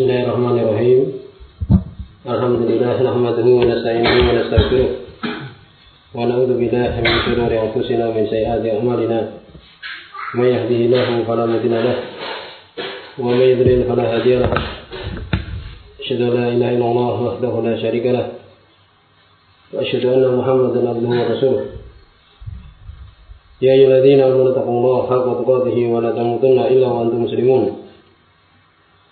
بسم الله الرحمن الرحيم الحمد لله نحمده ونستعينه ونستغفره ونعوذ بالله من شرور انفسنا ومن سيئات اعمالنا من يهده الله فلا مضل له ومن يضلل فلا هادي له أشهد أن لا إله إلا الله وحده لا شريك له وأشهد أن محمدا عبده ورسوله يا أيها الذين آمنوا اتقوا الله حق تقاته ولا تموتن إلا وأنتم مسلمون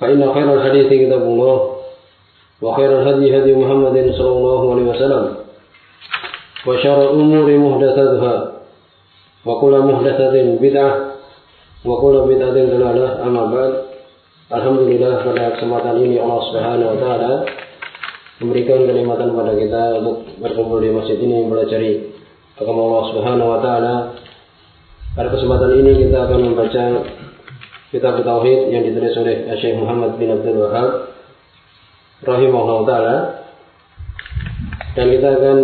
فإن خير الحديث كتاب الله وخير الهدي هدي محمد صلى الله عليه وسلم وشر الأمور محدثاتها وكل محدثة بدعة وكل بدعة ضلالة أما بعد Alhamdulillah pada kesempatan ini Allah Subhanahu wa taala memberikan kenikmatan pada kita untuk berkumpul di masjid ini belajar agama Allah Subhanahu wa taala. Pada kesempatan ini kita akan membaca kitab tauhid yang ditulis oleh Syekh Muhammad bin Abdul Wahab rahimahullah taala. Dan kita akan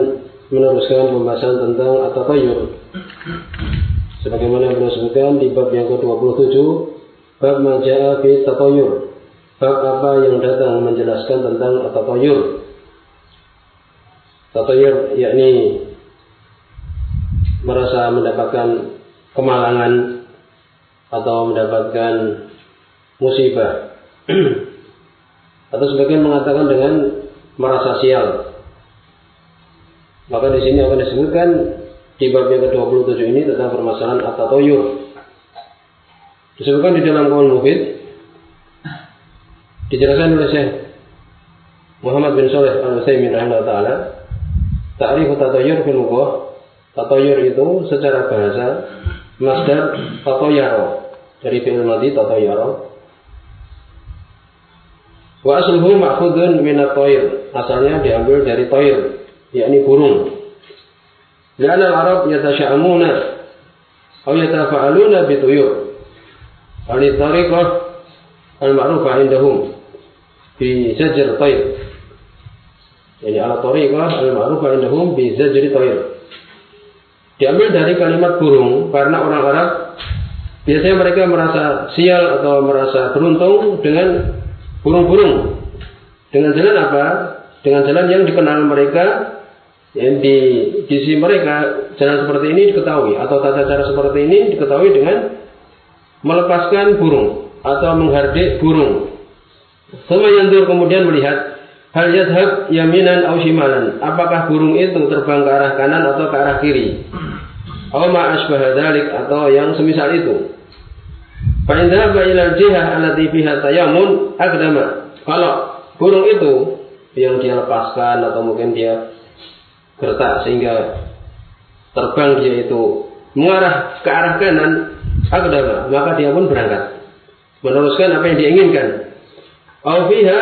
meneruskan pembahasan tentang at-tatayyur. Sebagaimana yang sebutkan di bab yang ke-27 Bab maja'a fi tatayur. Bab apa yang datang menjelaskan tentang tatayur. Tatayur yakni merasa mendapatkan kemalangan atau mendapatkan musibah. atau sebagian mengatakan dengan merasa sial. Maka di sini akan disebutkan di bab yang ke-27 ini tentang permasalahan at-tatayur. Disebutkan di dalam kaul mufid dijelaskan oleh Syekh Muhammad bin Saleh Al-Utsaimin rahimahullah taala ta'rif tatayur fil lughah tatayur itu secara bahasa masdar tatayara dari fi'il madhi tatayara wa asluhu ma'khudun min at-tayr asalnya diambil dari tayr yakni burung Lalu al-Arab yatasha'amuna atau yatafa'aluna bituyur Ahli tariqah al-ma'rufah indahum bi zajr tayr. Jadi ala tariqah al-ma'rufah indahum bi zajr tayr. Diambil dari kalimat burung karena orang Arab biasanya mereka merasa sial atau merasa beruntung dengan burung-burung. Dengan jalan apa? Dengan jalan yang dikenal mereka yang di sisi mereka jalan seperti ini diketahui atau tata cara seperti ini diketahui dengan melepaskan burung atau menghardik burung. Sama yandur kemudian melihat hal yadhab yaminan shimalan. Apakah burung itu terbang ke arah kanan atau ke arah kiri? Aw ma atau yang semisal itu. Fa in dhahaba ila jihah allati fiha tayamun aqdama. Kalau burung itu yang dia lepaskan atau mungkin dia gertak sehingga terbang dia itu mengarah ke arah kanan Akdama, maka dia pun berangkat. Meneruskan apa yang diinginkan. Aufiha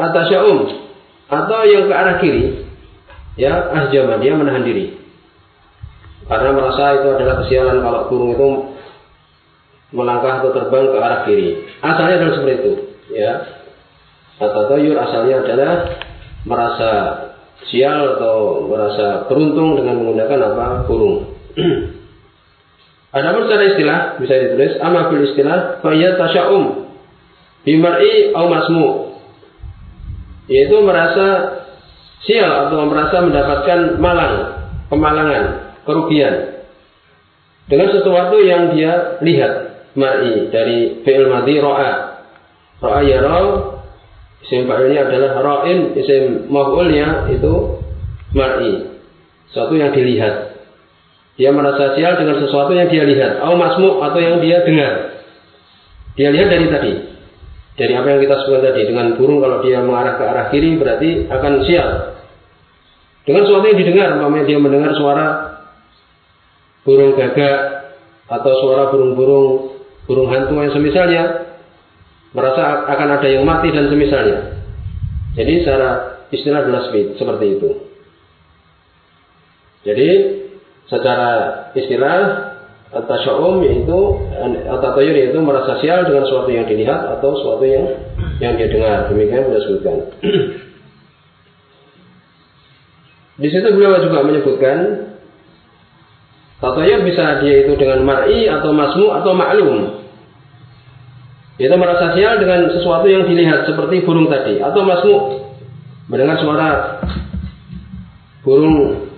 atasya'um. Atau yang ke arah kiri. Ya, ahjama, dia menahan diri. Karena merasa itu adalah kesialan kalau burung itu melangkah atau terbang ke arah kiri. Asalnya adalah seperti itu. Ya. Atau asalnya adalah merasa sial atau merasa beruntung dengan menggunakan apa burung. Adapun secara istilah bisa ditulis ama bil istilah faya tasya'um bimar'i au masmu yaitu merasa sial atau merasa mendapatkan malang, kemalangan, kerugian dengan sesuatu yang dia lihat mar'i dari fi'il madhi ra'a ra'a yara isim fa'ilnya adalah ra'in isim maf'ulnya itu mar'i sesuatu yang dilihat dia merasa sial dengan sesuatu yang dia lihat. Au masmu atau yang dia dengar. Dia lihat dari tadi. Dari apa yang kita sebutkan tadi. Dengan burung kalau dia mengarah ke arah kiri berarti akan sial. Dengan sesuatu yang didengar. Umpamanya dia mendengar suara burung gagak. Atau suara burung-burung burung hantu yang semisalnya. Merasa akan ada yang mati dan semisalnya. Jadi secara istilah adalah seperti itu. Jadi secara istilah tasya'um yaitu atau tayur yaitu merasa sial dengan sesuatu yang dilihat atau sesuatu yang yang dia dengar. Demikian beliau sebutkan. Di situ beliau juga menyebutkan tatayur bisa dia itu dengan mar'i atau masmu atau maklum. Itu merasa sial dengan sesuatu yang dilihat seperti burung tadi atau masmu. Mendengar suara burung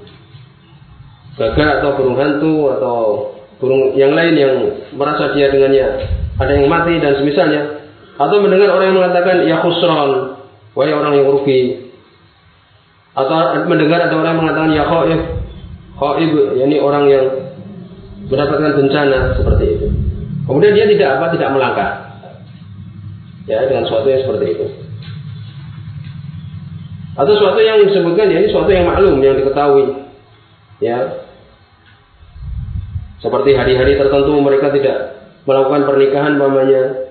gagak atau burung hantu atau burung yang lain yang merasa dia dengannya ada yang mati dan semisalnya. Atau mendengar orang yang mengatakan ya khusron wahai orang yang rugi. Atau mendengar ada orang yang mengatakan ya khaif khaib yakni orang yang mendapatkan bencana seperti itu. Kemudian dia tidak apa tidak melangkah. Ya dengan sesuatu yang seperti itu. Atau sesuatu yang disebutkan ya ini sesuatu yang maklum yang diketahui. Ya. Seperti hari-hari tertentu mereka tidak melakukan pernikahan mamanya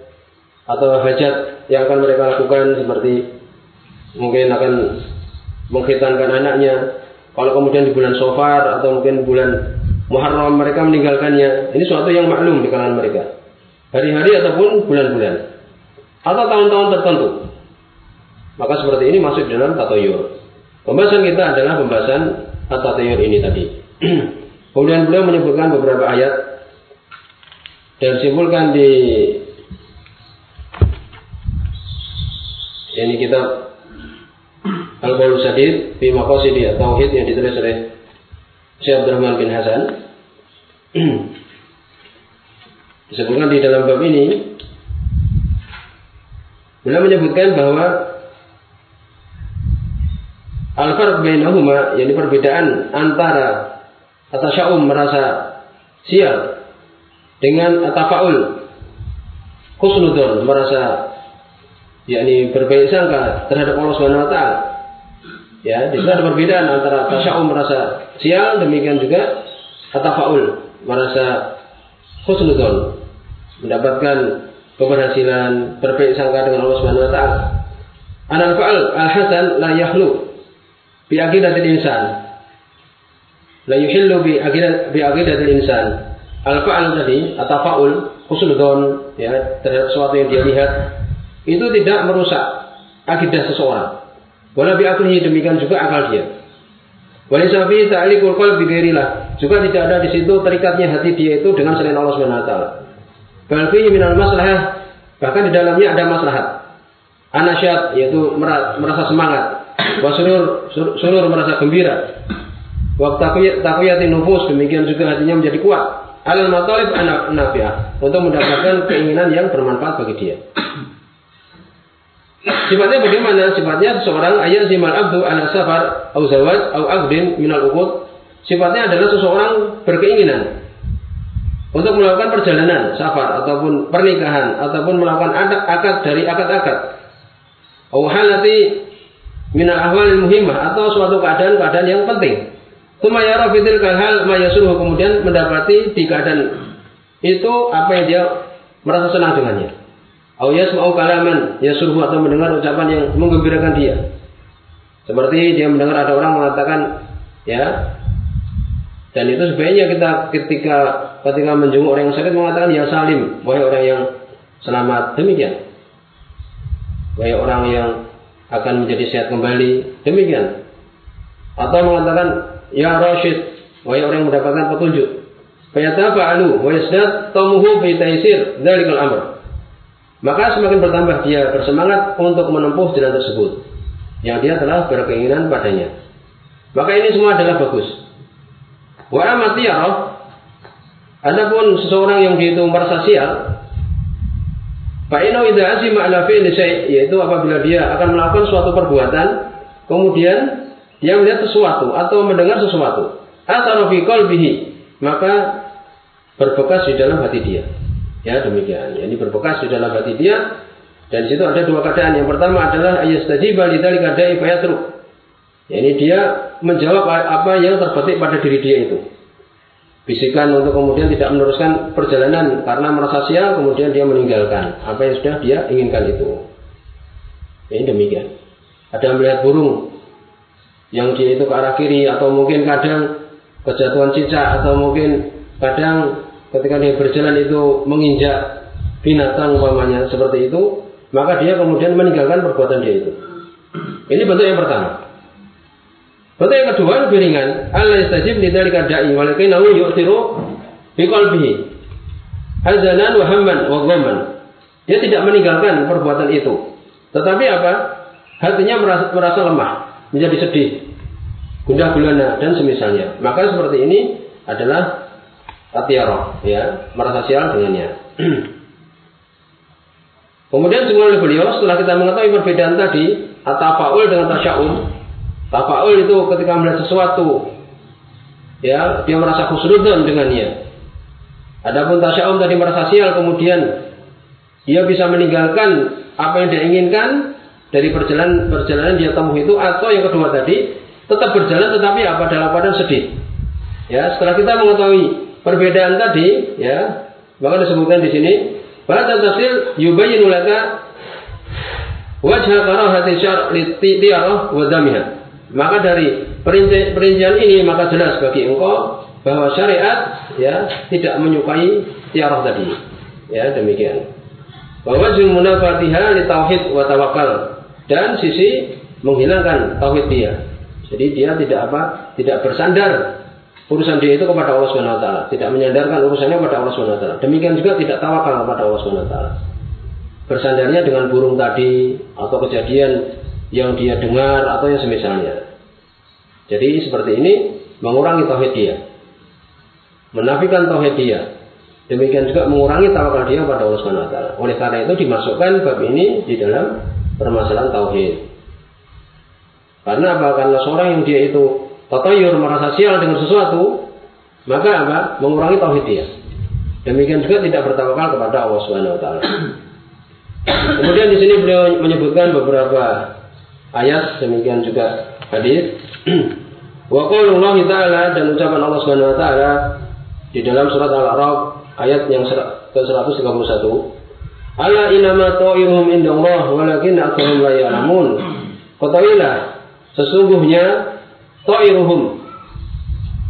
atau hajat yang akan mereka lakukan seperti mungkin akan menghitankan anaknya. Kalau kemudian di bulan Sofar atau mungkin bulan Muharram mereka meninggalkannya, ini suatu yang maklum di kalangan mereka. Hari-hari ataupun bulan-bulan atau tahun-tahun tertentu. Maka seperti ini masuk dalam tatoyur. Pembahasan kita adalah pembahasan tatoyur ini tadi. Kemudian beliau menyebutkan beberapa ayat dan simpulkan di ini kita Al-Qaul Sadid fi Tauhid yang ditulis oleh Syekh Abdurrahman bin Hasan. Disebutkan di dalam bab ini beliau menyebutkan bahwa al-farq bainahuma yakni perbedaan antara atasya'um merasa sial dengan atafaul khusnudun merasa yakni berbaik sangka terhadap Allah Subhanahu wa Ya, di situ ada perbedaan antara tasya'um merasa sial, demikian juga atafaul merasa khusnudon mendapatkan keberhasilan berbaik sangka dengan Allah Subhanahu wa taala. Anal fa'al al-hasan la yahlu bi aqidatil insan. La yuhillu bi aqidat bi aqidatil insan. Al-fa'al tadi atafaul khusnudon ya terhadap sesuatu yang dia lihat itu tidak merusak akidah seseorang. Wala bi'aklihi demikian juga akal dia. Walaysa fi ta'liqul qalbi ghairillah. Juga tidak ada di situ terikatnya hati dia itu dengan selain Allah Subhanahu wa taala. Bal fihi minal maslahah bahkan di dalamnya ada maslahat. Anasyat yaitu merasa semangat. Wasurur surur merasa gembira. Waktu taqiyatin nufus demikian juga hatinya menjadi kuat. Al matalib anak nafiah untuk mendapatkan keinginan yang bermanfaat bagi dia. Sifatnya bagaimana? Sifatnya seorang ayat zimal abdu ala safar au zawaj au abdin minal ukut. Sifatnya adalah seseorang berkeinginan untuk melakukan perjalanan safar ataupun pernikahan ataupun melakukan akad, akad dari akad-akad. Au halati minal ahwal muhimmah atau suatu keadaan-keadaan yang penting. Tuma yara fitil hal mayasuruh kemudian mendapati di keadaan itu apa yang dia merasa senang dengannya. Au yasma'u kalaman yasuruhu atau mendengar ucapan yang menggembirakan dia. Seperti dia mendengar ada orang mengatakan ya dan itu sebaiknya kita ketika ketika menjenguk orang yang sakit mengatakan ya salim, wahai orang yang selamat demikian. Wahai orang yang akan menjadi sehat kembali demikian. Atau mengatakan ya Rashid, wahai orang yang mendapatkan petunjuk. Fayatafa'alu wa yasdad tamuhu fi taisir dzalikal amr maka semakin bertambah dia bersemangat untuk menempuh jalan tersebut yang dia telah berkeinginan padanya. Maka ini semua adalah bagus. Wa amatiyarah Adapun seseorang yang dia itu merasa sial, Fa'inau idza azima ala fi'li yaitu apabila dia akan melakukan suatu perbuatan, kemudian dia melihat sesuatu atau mendengar sesuatu, atau qalbihi, maka berbekas di dalam hati dia. Ya demikian. Ya, ini berbekas di dalam hati dia. Dan di situ ada dua keadaan. Yang pertama adalah ayat tadi lidzalika da'i fayatruk. Ya, ini dia menjawab apa yang terbetik pada diri dia itu. Bisikan untuk kemudian tidak meneruskan perjalanan karena merasa sial, kemudian dia meninggalkan apa yang sudah dia inginkan itu. Ya, ini demikian. Ada melihat burung yang dia itu ke arah kiri atau mungkin kadang kejatuhan cicak atau mungkin kadang ketika dia berjalan itu menginjak binatang umpamanya seperti itu, maka dia kemudian meninggalkan perbuatan dia itu. Ini bentuk yang pertama. Bentuk yang kedua lebih ringan. Allah istajib lidzalika da'i walakinahu yu'thiru biqalbihi. Hazanan wa hamman wa ghamman. Dia tidak meninggalkan perbuatan itu. Tetapi apa? Hatinya merasa, merasa lemah, menjadi sedih, gundah gulana dan semisalnya. Maka seperti ini adalah atiaroh, ya, merasa sial dengannya. Kemudian oleh beliau setelah kita mengetahui perbedaan tadi atafaul dengan tasya'um. Tafaul itu ketika melihat sesuatu ya dia merasa khusnudzon dengannya. Adapun tasya'um tadi merasa sial kemudian dia bisa meninggalkan apa yang dia inginkan dari perjalanan perjalanan dia temui itu atau yang kedua tadi tetap berjalan tetapi apa dalam keadaan sedih. Ya, setelah kita mengetahui perbedaan tadi, ya, maka disebutkan di sini pada tafsir yubayyinu laka wajah karahati syar tiarah wa damiha. Maka dari perincian ini maka jelas bagi engkau bahwa syariat ya tidak menyukai tiarah tadi. Ya, demikian. Bahwa munafatiha li tauhid wa tawakal dan sisi menghilangkan tauhid dia. Jadi dia tidak apa? Tidak bersandar urusan dia itu kepada Allah Subhanahu wa taala, tidak menyandarkan urusannya kepada Allah Subhanahu wa taala. Demikian juga tidak tawakal kepada Allah Subhanahu wa taala. Bersandarnya dengan burung tadi atau kejadian yang dia dengar atau yang semisalnya. Jadi seperti ini mengurangi tauhid dia. Menafikan tauhid dia. Demikian juga mengurangi tawakal dia kepada Allah Subhanahu wa taala. Oleh karena itu dimasukkan bab ini di dalam permasalahan tauhid. Karena apa? Karena seorang yang dia itu tatayur merasa sial dengan sesuatu, maka apa? Mengurangi tauhid dia. Demikian juga tidak bertawakal kepada Allah Subhanahu wa taala. Kemudian di sini beliau menyebutkan beberapa ayat, demikian juga hadis. Wa qaulullah ta'ala dan ucapan Allah Subhanahu wa taala di dalam surat Al-A'raf ayat yang ke-131. Ala inama ta'iruhum indallah walakin aktsaruhum la ya'lamun. Ketahuilah sesungguhnya ta'iruhum.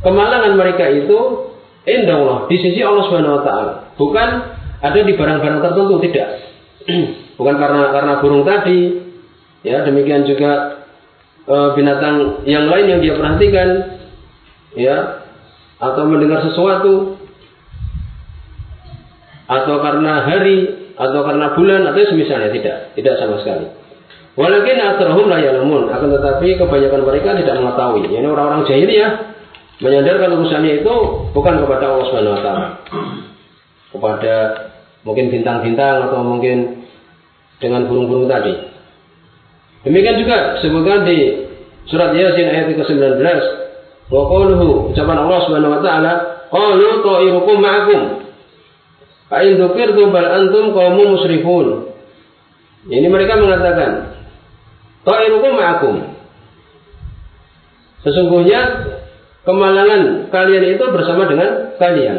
Kemalangan mereka itu indah Allah di sisi Allah Subhanahu wa taala. Bukan ada di barang-barang tertentu tidak. Bukan karena karena burung tadi, ya demikian juga e, binatang yang lain yang dia perhatikan, ya atau mendengar sesuatu, atau karena hari, atau karena bulan, atau semisalnya tidak, tidak sama sekali. Walakin atrahum la ya'lamun. Akan tetapi kebanyakan mereka tidak mengetahui. Ini orang-orang jahiliyah menyandarkan urusannya itu bukan kepada Allah Subhanahu wa taala. Kepada mungkin bintang-bintang atau mungkin dengan burung-burung tadi. Demikian juga sebutkan di surat Yasin ayat ke-19 wa ucapan Allah Subhanahu wa taala qalu ta'irukum ma'akum fa in antum qaumun musrifun. Ini mereka mengatakan Ta'irukum ma'akum. Sesungguhnya kemalangan kalian itu bersama dengan kalian.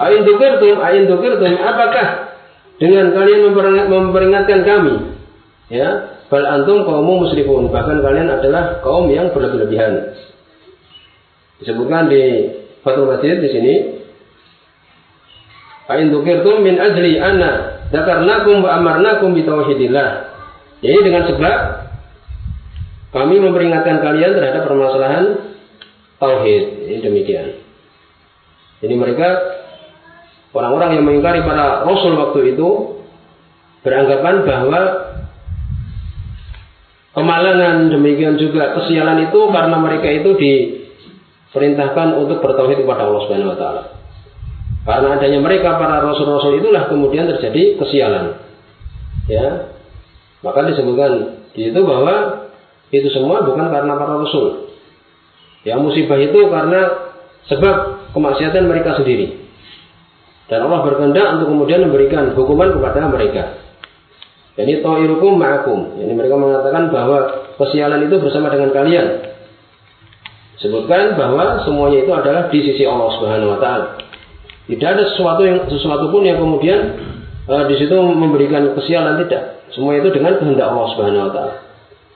Ain dukirtum, ain dukirtum, apakah dengan kalian memperingatkan kami? Ya, bal antum kaum musyrikun, bahkan kalian adalah kaum yang berlebihan. Disebutkan di Fatul Masjid di sini. Ain dukirtum min ajli anna dzakarnakum wa amarnakum bi tauhidillah. Jadi dengan sebab kami memperingatkan kalian terhadap permasalahan tauhid. Ini demikian. Jadi mereka orang-orang yang mengingkari para rasul waktu itu beranggapan bahwa kemalangan demikian juga kesialan itu karena mereka itu diperintahkan untuk bertauhid kepada Allah Subhanahu wa taala. Karena adanya mereka para rasul-rasul itulah kemudian terjadi kesialan. Ya, maka disebutkan di situ bahwa itu semua bukan karena para rasul. Yang musibah itu karena sebab kemaksiatan mereka sendiri. Dan Allah berkehendak untuk kemudian memberikan hukuman kepada mereka. Jadi ta'irukum ma'akum. Jadi mereka mengatakan bahwa kesialan itu bersama dengan kalian. Sebutkan bahwa semuanya itu adalah di sisi Allah Subhanahu wa taala. Tidak ada sesuatu yang sesuatu pun yang kemudian uh, di situ memberikan kesialan tidak. Semua itu dengan kehendak Allah Subhanahu wa taala.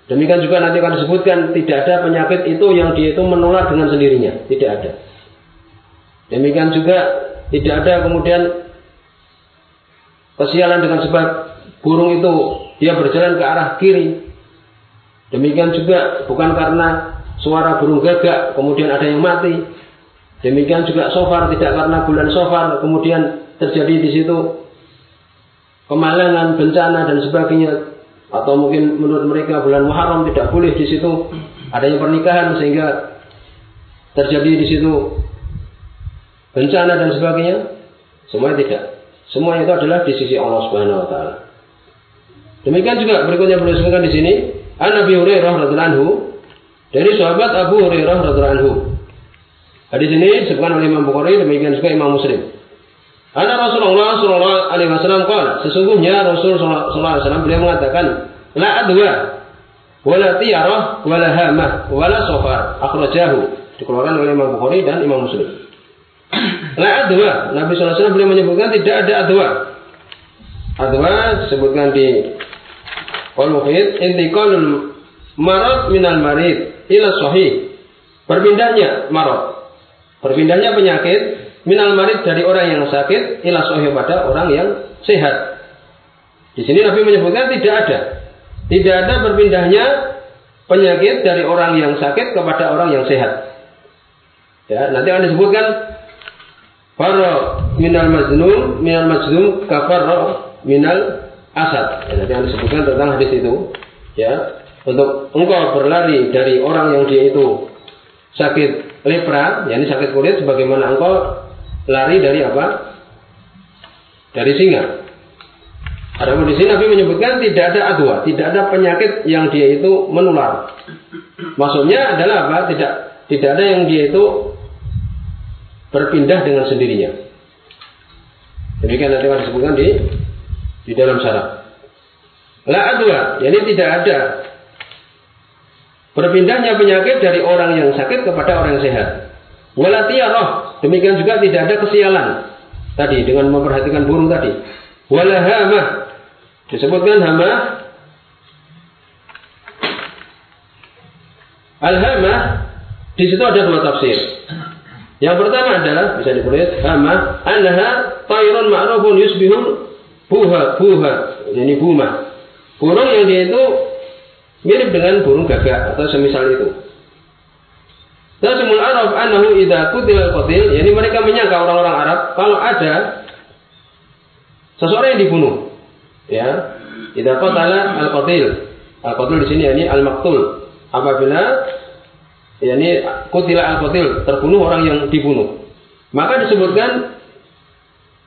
Demikian juga nanti akan disebutkan tidak ada penyakit itu yang dia itu menular dengan sendirinya, tidak ada. Demikian juga tidak ada kemudian kesialan dengan sebab burung itu dia berjalan ke arah kiri. Demikian juga bukan karena suara burung gagak kemudian ada yang mati. Demikian juga sofar tidak karena bulan sofar kemudian terjadi di situ kemalangan, bencana dan sebagainya. Atau mungkin menurut mereka bulan Muharram tidak boleh di situ. Adanya pernikahan sehingga terjadi di situ bencana dan sebagainya. Semua tidak. Semua itu adalah di sisi Allah Subhanahu wa taala. Demikian juga berikutnya boleh disebutkan di sini An Nabi Hurairah radhiyallahu anhu dari sahabat Abu Hurairah radhiyallahu anhu. Hadis ini disebutkan oleh Imam Bukhari demikian juga Imam Muslim Ana Rasulullah Sallallahu Alaihi Wasallam kala sesungguhnya Rasul Sallallahu Alaihi Wasallam beliau mengatakan la adwa wala tiyarah wala hamah wala sofar akhrajahu dikeluarkan oleh Imam Bukhari dan Imam Muslim. La adwa Nabi Sallallahu Alaihi Wasallam beliau menyebutkan tidak ada adwa. Adwa disebutkan di Qul Mukhid intiqalul marad minal marid ila sahih. Berpindahnya marad. Berpindahnya penyakit minal marid dari orang yang sakit ila sahih pada orang yang sehat. Di sini Nabi menyebutkan tidak ada. Tidak ada berpindahnya penyakit dari orang yang sakit kepada orang yang sehat. Ya, nanti akan disebutkan Faro minal majnun minal majnun kafar minal asad. Ya, nanti akan disebutkan tentang hadis itu. Ya, untuk engkau berlari dari orang yang dia itu sakit lepra, yakni sakit kulit, sebagaimana engkau lari dari apa? Dari singa. Ada di sini Nabi menyebutkan tidak ada adwa, tidak ada penyakit yang dia itu menular. Maksudnya adalah apa? Tidak tidak ada yang dia itu berpindah dengan sendirinya. Demikian nanti akan disebutkan di di dalam syarat. La adwa, jadi tidak ada berpindahnya penyakit dari orang yang sakit kepada orang yang sehat. Wala roh. Demikian juga tidak ada kesialan. Tadi dengan memperhatikan burung tadi. Wala hamah. Disebutkan hamah. Al-hamah. Di situ ada dua tafsir. Yang pertama adalah bisa ditulis hamah annaha tayrun ma'rufun yusbihun buha buha ini buma. Burung yang dia itu mirip dengan burung gagak atau semisal itu. Nasimul Arab annahu idza qutila al-qatil, yani mereka menyangka orang-orang Arab kalau ada seseorang yang dibunuh. Ya. Idza qatala al-qatil. Al-qatil di sini yakni al-maqtul. Apabila yakni qutila al-qatil, terbunuh orang yang dibunuh. Maka disebutkan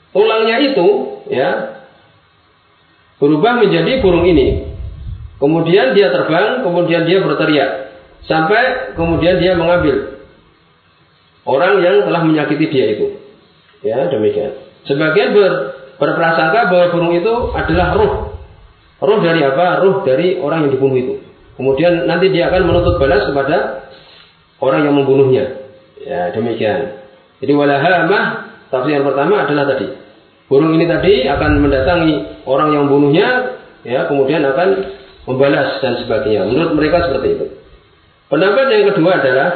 tulangnya itu ya berubah menjadi burung ini. Kemudian dia terbang, kemudian dia berteriak. Sampai kemudian dia mengambil orang yang telah menyakiti dia itu. Ya, demikian. Sebagian ber, berprasangka bahwa burung itu adalah ruh. Ruh dari apa? Ruh dari orang yang dibunuh itu. Kemudian nanti dia akan menuntut balas kepada orang yang membunuhnya. Ya, demikian. Jadi walahamah tafsir yang pertama adalah tadi. Burung ini tadi akan mendatangi orang yang membunuhnya, ya, kemudian akan membalas dan sebagainya. Menurut mereka seperti itu. Pendapat yang kedua adalah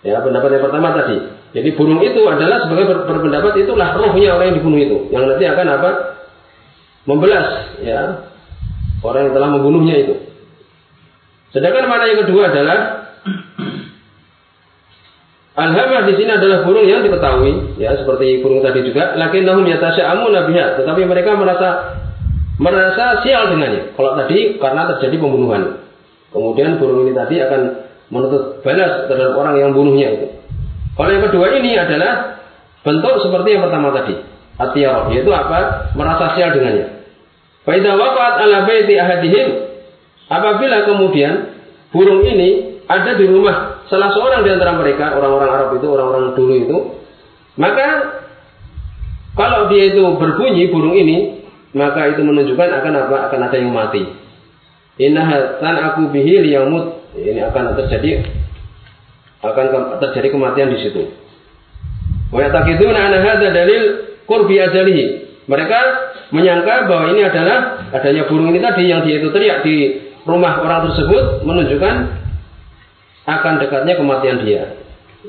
ya pendapat yang pertama tadi. Jadi burung itu adalah sebagai ber berpendapat itulah rohnya orang yang dibunuh itu yang nanti akan apa? Membelas ya orang yang telah membunuhnya itu. Sedangkan mana yang kedua adalah Al-hamah di sini adalah burung yang diketahui, ya seperti burung tadi juga. Lakinnahum yatasa'amuna biha, tetapi mereka merasa merasa sial dengannya. Kalau tadi karena terjadi pembunuhan. Kemudian burung ini tadi akan menuntut balas terhadap orang yang bunuhnya itu. Kalau yang kedua ini adalah bentuk seperti yang pertama tadi. Atiyarah, yaitu apa? Merasa sial dengannya. Faidah wafat ala baiti ahadihim. Apabila kemudian burung ini ada di rumah salah seorang di antara mereka, orang-orang Arab itu, orang-orang dulu itu, maka kalau dia itu berbunyi burung ini, maka itu menunjukkan akan apa? Akan ada yang mati. Inna aku bihil yamut. Ini akan terjadi akan terjadi kematian di situ. Wa yataqiduna anna hadza dalil qurbi ajalihi. Mereka menyangka bahwa ini adalah adanya burung ini tadi yang dia itu teriak di rumah orang tersebut menunjukkan akan dekatnya kematian dia.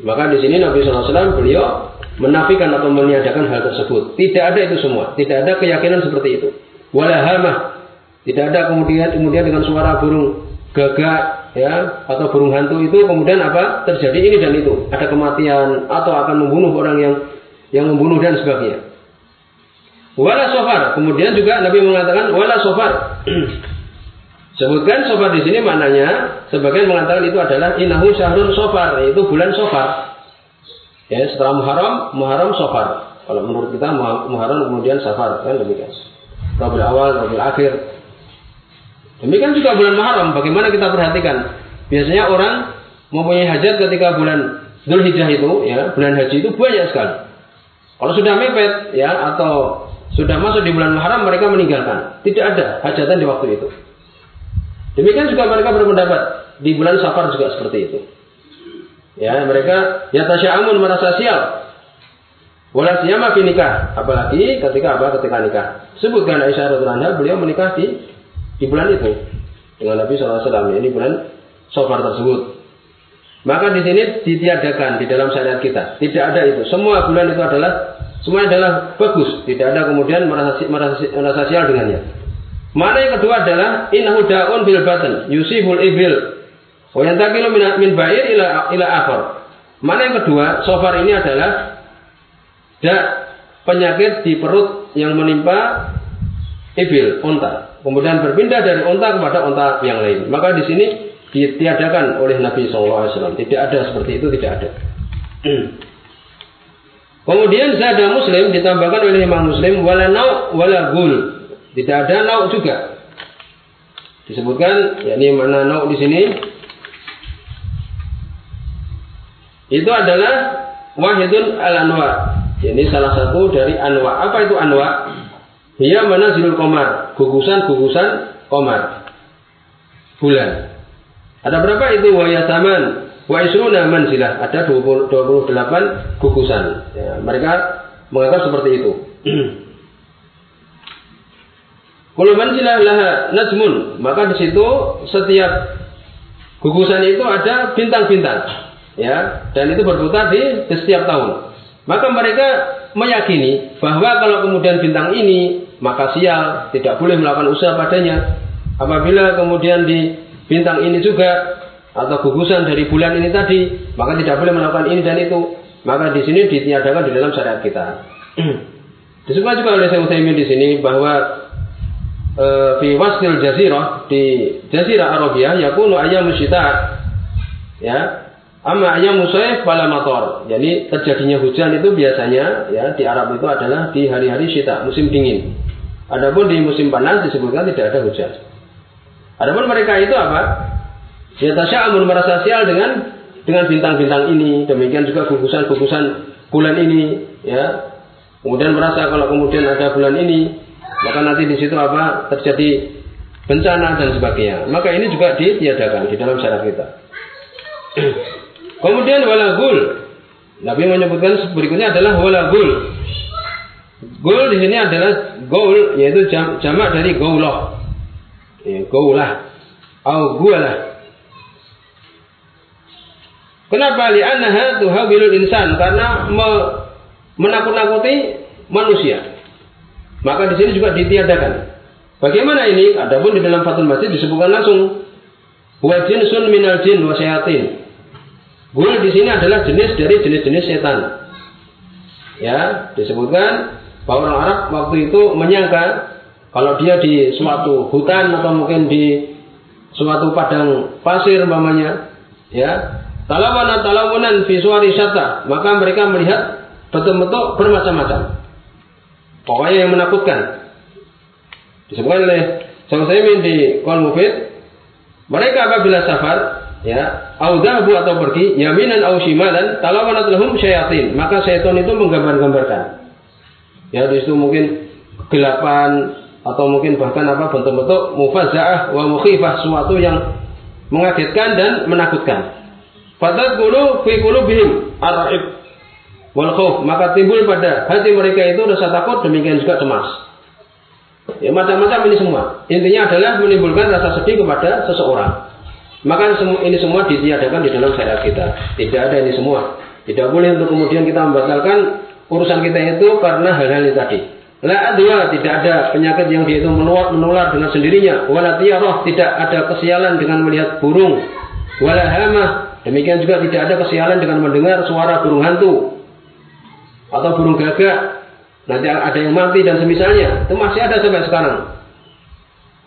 Maka di sini Nabi SAW beliau menafikan atau meniadakan hal tersebut. Tidak ada itu semua. Tidak ada keyakinan seperti itu. Walahamah. Tidak ada kemudian kemudian dengan suara burung gagak ya atau burung hantu itu kemudian apa terjadi ini dan itu ada kematian atau akan membunuh orang yang yang membunuh dan sebagainya. Wala sofar. Kemudian juga Nabi mengatakan wala sofar. Sebutkan sofar di sini maknanya sebagian mengatakan itu adalah inahu syahrun sofar yaitu bulan sofar. Ya setelah Muharram Muharram sofar. Kalau menurut kita Muharram kemudian safar kan demikian. Rabiul awal, Rabiul akhir. Demikian juga bulan Muharram. Bagaimana kita perhatikan? Biasanya orang mempunyai hajat ketika bulan Dzulhijjah itu, ya bulan haji itu banyak sekali. Kalau sudah mepet, ya atau sudah masuk di bulan Muharram mereka meninggalkan. Tidak ada hajatan di waktu itu. Demikian juga mereka berpendapat di bulan Safar juga seperti itu. Ya, mereka ya tasya'amun merasa sial. Wala siyama nikah, apalagi ketika apa? Ketika nikah. Sebutkan Aisyah radhiyallahu beliau menikah di di bulan itu dengan Nabi SAW. Ini bulan Safar tersebut. Maka di sini ditiadakan di dalam syariat kita. Tidak ada itu. Semua bulan itu adalah semua adalah bagus. Tidak ada kemudian merasa merasa, merasa sial dengannya. Mana yang kedua adalah innahu da'un bil batan yusibul ibil wa yantaqilu min min ba'ir ila ila akhar. Mana yang kedua, sofar ini adalah da penyakit di perut yang menimpa ibil, unta. Kemudian berpindah dari unta kepada unta yang lain. Maka di sini ditiadakan oleh Nabi SAW. Tidak ada seperti itu, tidak ada. Kemudian zada muslim ditambahkan oleh Imam Muslim wala nau wala gul tidak ada nauk juga. Disebutkan, yakni mana nauk di sini itu adalah wahidun al anwa. Ini salah satu dari anwa. Apa itu anwa? Dia mana zilul komar, gugusan-gugusan komar. Bulan. Ada berapa itu wayataman? Wa isruna manzilah. Ada 20, 28 gugusan. Ya, mereka menganggap seperti itu. Kalau manzilah laha najmun, maka di situ setiap gugusan itu ada bintang-bintang, ya, dan itu berputar di, di setiap tahun. Maka mereka meyakini bahwa kalau kemudian bintang ini maka sial, tidak boleh melakukan usaha padanya. Apabila kemudian di bintang ini juga atau gugusan dari bulan ini tadi, maka tidak boleh melakukan ini dan itu. Maka di sini ditiadakan di dalam syariat kita. Disebutkan juga oleh Syekh Utsaimin di sini bahwa Eh, fi wasnil jazirah di jazirah Arabia yakunu ayam syita ya ayam musaif pada motor jadi terjadinya hujan itu biasanya ya di Arab itu adalah di hari-hari syita musim dingin. Adapun di musim panas disebutkan tidak ada hujan. Adapun mereka itu apa? Ya tasya'amun merasa sial dengan dengan bintang-bintang ini. Demikian juga gugusan-gugusan bulan ini ya. Kemudian merasa kalau kemudian ada bulan ini maka nanti di situ apa? Terjadi bencana dan sebagainya. Maka ini juga ditiadakan di dalam syariat kita. Kemudian walagul. Nabi menyebutkan berikutnya adalah walagul. Gul di sini adalah gaul yaitu jam, jamak dari gaulah. Ya, gaulah atau gualah. Kenapa li'annaha tuhawilul insan? Karena me, menakut-nakuti manusia. Maka di sini juga ditiadakan. Bagaimana ini? Adapun di dalam Fathul Masjid disebutkan langsung wa jinsun minal jin wa syayatin. Gul di sini adalah jenis dari jenis-jenis setan. Ya, disebutkan bahwa orang Arab waktu itu menyangka kalau dia di suatu hutan atau mungkin di suatu padang pasir umpamanya, ya, talawana talawunan visuari syata, maka mereka melihat bentuk-bentuk bermacam-macam. Pokoknya yang menakutkan. Disebutkan oleh Sang Saimin di Qol Mufid, mereka apabila safar, ya, audahu atau pergi, yaminan au shimalan, talawanat lahum syayatin. Maka syaitan itu menggambar-gambarkan. Ya, di situ mungkin kegelapan atau mungkin bahkan apa bentuk-bentuk mufazaah wa mukhifah suatu yang mengagetkan dan menakutkan. Fatat qulu fi qulubihim ar-raib wal maka timbul pada hati mereka itu rasa takut demikian juga cemas. Ya macam-macam ini semua. Intinya adalah menimbulkan rasa sedih kepada seseorang. Maka ini semua ditiadakan di dalam syariat kita. Tidak ada ini semua. Tidak boleh untuk kemudian kita membatalkan urusan kita itu karena hal-hal ini tadi. La adwa tidak ada penyakit yang dia itu menular, menular dengan sendirinya. Wala tiarah tidak ada kesialan dengan melihat burung. Wala hamah demikian juga tidak ada kesialan dengan mendengar suara burung hantu atau burung gagak. Nanti ada yang mati dan semisalnya. Itu masih ada sampai sekarang.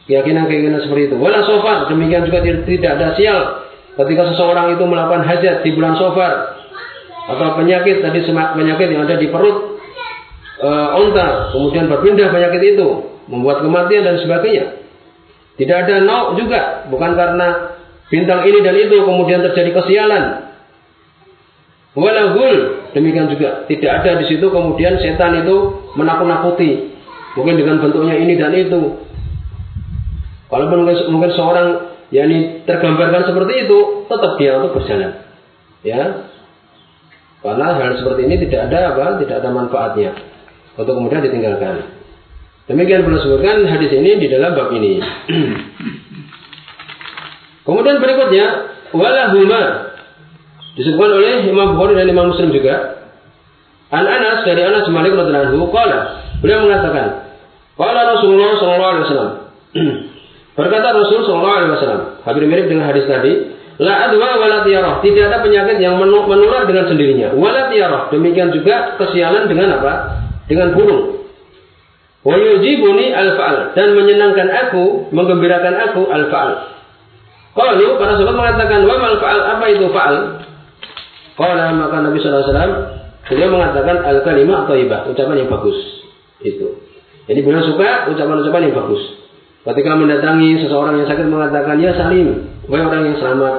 Keyakinan-keyakinan seperti itu. Wala sofar demikian juga tidak ada sial ketika seseorang itu melakukan hajat di bulan sofar atau penyakit tadi semak penyakit yang ada di perut e, onta, kemudian berpindah penyakit itu, membuat kematian dan sebagainya. Tidak ada nau juga, bukan karena bintang ini dan itu kemudian terjadi kesialan. Walahul demikian juga tidak ada di situ kemudian setan itu menakut-nakuti, mungkin dengan bentuknya ini dan itu. Walaupun mungkin seorang yakni tergambarkan seperti itu, tetap dia untuk berjalan. Ya, karena hal seperti ini tidak ada apa? Tidak ada manfaatnya untuk kemudian ditinggalkan. Demikian pula sebutkan hadis ini di dalam bab ini. kemudian berikutnya walahuma disebutkan oleh Imam Bukhari dan Imam Muslim juga. An Anas dari Anas Malik radhiyallahu anhu qala beliau mengatakan qala Rasulullah sallallahu alaihi wasallam berkata Rasul sallallahu alaihi wasallam hampir mirip dengan hadis tadi La adwa wala tiarah. Tidak ada penyakit yang menular dengan sendirinya. Wala tiarah. Demikian juga kesialan dengan apa? Dengan burung. Wa yujibuni al-fa'al. Dan menyenangkan aku, menggembirakan aku al-fa'al. Kalau para sahabat mengatakan, wa mal fa'al, apa itu fa'al? Kalau maka Nabi SAW, beliau mengatakan al-kalimah thayyibah, ucapan yang bagus. Itu. Jadi beliau suka ucapan-ucapan yang bagus. Ketika mendatangi seseorang yang sakit mengatakan, ya salim, wahai orang yang selamat,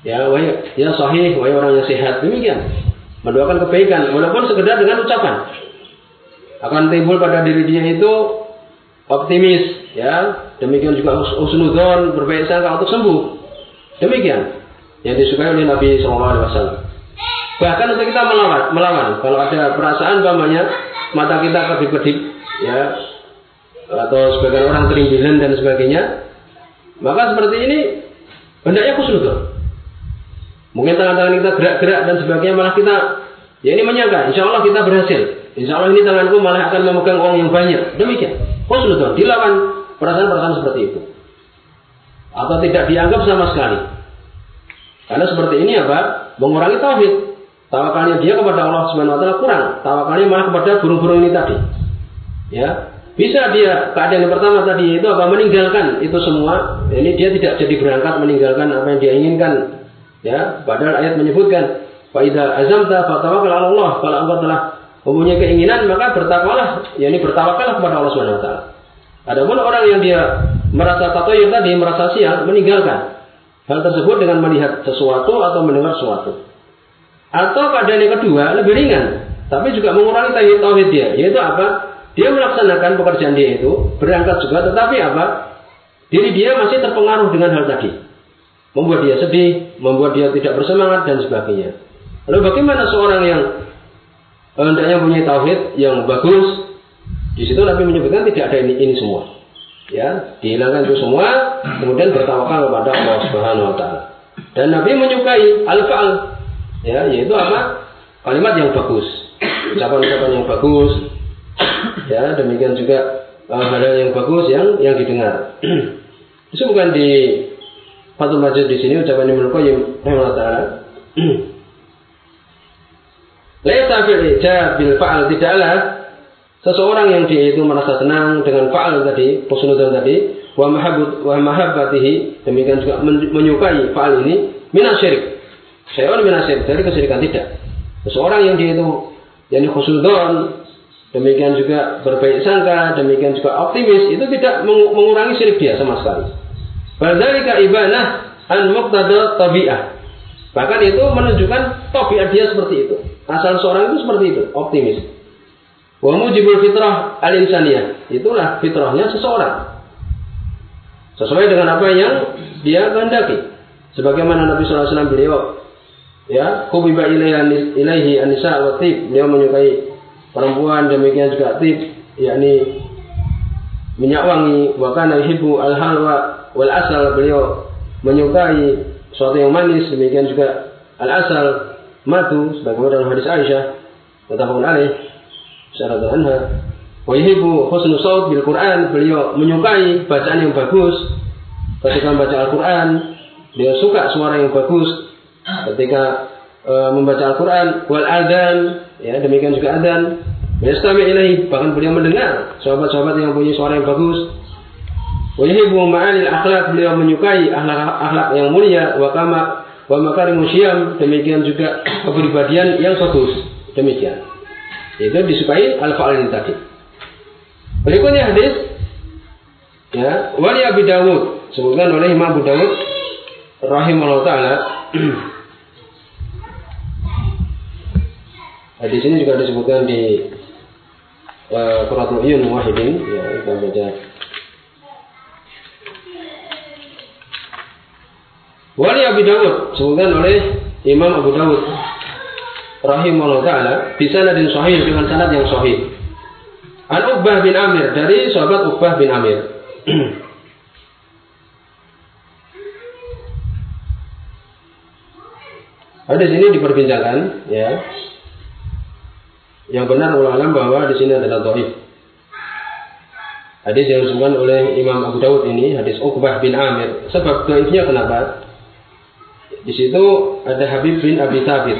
ya wahai ya sahih, wahai orang yang sehat. Demikian. Mendoakan kebaikan walaupun sekedar dengan ucapan. Akan timbul pada diri dia itu optimis, ya. Demikian juga usnudon berbaik sangka untuk sembuh. Demikian yang disukai oleh Nabi SAW. Bahkan untuk kita melawan, melawan. Kalau ada perasaan bapaknya mata kita kedip-kedip, ya, atau sebagian orang kerimbilan dan sebagainya, maka seperti ini Hendaknya khusnudon. Mungkin tangan-tangan kita gerak-gerak dan sebagainya malah kita ya ini menyangka, insya Allah kita berhasil. Insya Allah ini tanganku malah akan memegang uang yang banyak. Demikian. Khusnudon. Dilawan perasaan-perasaan seperti itu. Atau tidak dianggap sama sekali. Karena seperti ini apa? Mengurangi tauhid. Tawakalnya dia kepada Allah Subhanahu wa taala kurang. Tawakalnya malah kepada burung-burung ini tadi. Ya, bisa dia keadaan yang pertama tadi itu apa meninggalkan itu semua. Ini dia tidak jadi berangkat meninggalkan apa yang dia inginkan. Ya, padahal ayat menyebutkan faida azamta fatawakkal ala Allah. Kalau engkau telah mempunyai keinginan maka bertakwalah, yakni bertawakallah kepada Allah Subhanahu wa taala. Adapun orang yang dia merasa tatoyur tadi merasa sial meninggalkan hal tersebut dengan melihat sesuatu atau mendengar sesuatu. Atau keadaan yang kedua lebih ringan, tapi juga mengurangi tauhid dia, yaitu apa? Dia melaksanakan pekerjaan dia itu, berangkat juga, tetapi apa? Diri dia masih terpengaruh dengan hal tadi. Membuat dia sedih, membuat dia tidak bersemangat, dan sebagainya. Lalu bagaimana seorang yang hendaknya punya tauhid yang bagus? Di situ Nabi menyebutkan tidak ada ini, ini semua. Ya, dihilangkan itu semua, kemudian bertawakal kepada Allah Subhanahu wa taala. Dan Nabi menyukai al-fa'al. Ya, yaitu apa? Kalimat yang bagus. Ucapan-ucapan yang bagus, ya demikian juga uh, hal yang bagus yang yang didengar itu bukan di Fatul Majid di sini ucapan Ibnu Qayyim rahimahullah taala Laisa fil bil fa'al tidaklah seseorang yang dia itu merasa senang dengan fa'al tadi, husnudzon tadi, wa mahabbut wa mahabbatihi, demikian juga menyukai fa'al ini minasyirik. Syai'un minasyirik, dari kesyirikan tidak. Seseorang yang dia itu yang khusnudzon demikian juga berbaik sangka, demikian juga optimis, itu tidak mengurangi syirik dia sama sekali. Badzalika ibadah an muqtada tabi'ah. Bahkan itu menunjukkan tabiat dia seperti itu. Asal seorang itu seperti itu, optimis. Wa mujibul fitrah al-insaniyah. Itulah fitrahnya seseorang. Sesuai dengan apa yang dia kehendaki. Sebagaimana Nabi SAW beliau ya, kubiba ilaihi anisa wa tib. Beliau menyukai perempuan demikian juga tip yakni minyak wangi, wa kana yuhibbu al-halwa wal asal beliau menyukai sesuatu yang manis, demikian juga al-asal, madu sebagaimana dalam hadis Aisyah muttafaqun alaih syarat anha. Wa yuhibbu husnu saut bil Quran, beliau menyukai bacaan yang bagus. Ketika membaca Al-Quran, dia suka suara yang bagus. Ketika e, membaca Al-Quran, wal adan, ya demikian juga adan, Yastami ilahi, bahkan beliau mendengar sahabat-sahabat yang punya suara yang bagus. Wajibu ma'anil akhlak, beliau menyukai akhlak-akhlak yang mulia, wa kama wa makarimu demikian juga kepribadian yang bagus. Demikian. Itu disukai al-fa'al tadi. Berikutnya hadis. Ya, wali Abi Dawud, sebutkan oleh Imam Abu Dawud. Rahimahullah taala Hadis ini juga disebutkan di Quratul Uyun Wahidin ya kita baca Wali Abu Dawud sebutkan oleh Imam Abu Dawud rahimahullah taala di sanadin sahih dengan sanad yang sahih. An Uqbah bin Amir dari sahabat Uqbah bin Amir. Ada sini diperbincangkan ya yang benar ulama bahwa di sini adalah dhaif. Hadis yang disebutkan oleh Imam Abu Dawud ini hadis Uqbah bin Amir. Sebab dhaifnya kenapa? Di situ ada Habib bin Abi Thabit.